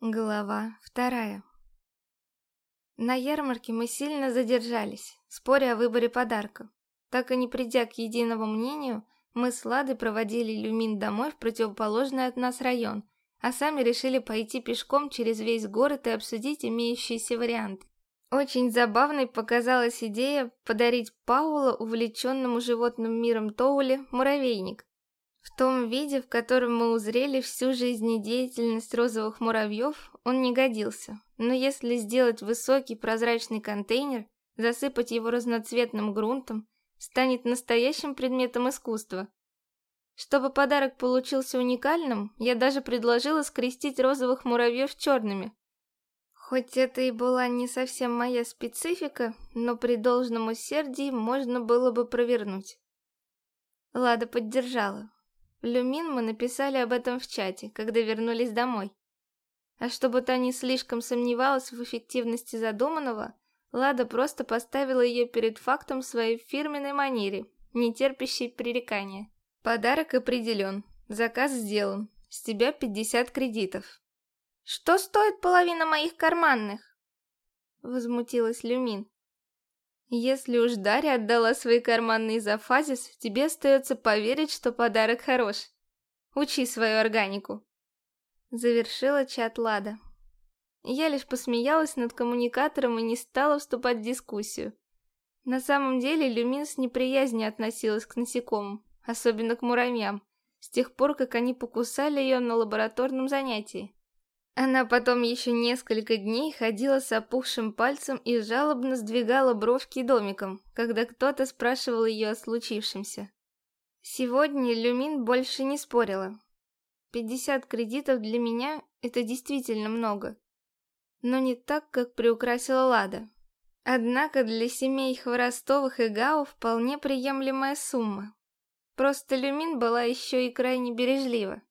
Глава вторая На ярмарке мы сильно задержались, споря о выборе подарка. Так и не придя к единому мнению, мы с Ладой проводили Люмин домой в противоположный от нас район, а сами решили пойти пешком через весь город и обсудить имеющиеся варианты. Очень забавной показалась идея подарить Паула увлеченному животным миром Тоуле муравейник. В том виде, в котором мы узрели всю жизнедеятельность розовых муравьев, он не годился. Но если сделать высокий прозрачный контейнер, засыпать его разноцветным грунтом, станет настоящим предметом искусства. Чтобы подарок получился уникальным, я даже предложила скрестить розовых муравьев черными. Хоть это и была не совсем моя специфика, но при должном усердии можно было бы провернуть. Лада поддержала. Люмин мы написали об этом в чате, когда вернулись домой. А чтобы та не слишком сомневалась в эффективности задуманного, Лада просто поставила ее перед фактом в своей фирменной манере, не терпящей пререкания. Подарок определен, заказ сделан, с тебя 50 кредитов. Что стоит половина моих карманных? Возмутилась Люмин. Если уж Дарья отдала свои карманные за фазис, тебе остается поверить, что подарок хорош. Учи свою органику. Завершила чат Лада. Я лишь посмеялась над коммуникатором и не стала вступать в дискуссию. На самом деле Люмин с неприязнью относилась к насекомым, особенно к муравьям, с тех пор, как они покусали ее на лабораторном занятии. Она потом еще несколько дней ходила с опухшим пальцем и жалобно сдвигала бровки домиком, когда кто-то спрашивал ее о случившемся. Сегодня Люмин больше не спорила. 50 кредитов для меня – это действительно много. Но не так, как приукрасила Лада. Однако для семей Хворостовых и Гао вполне приемлемая сумма. Просто Люмин была еще и крайне бережлива.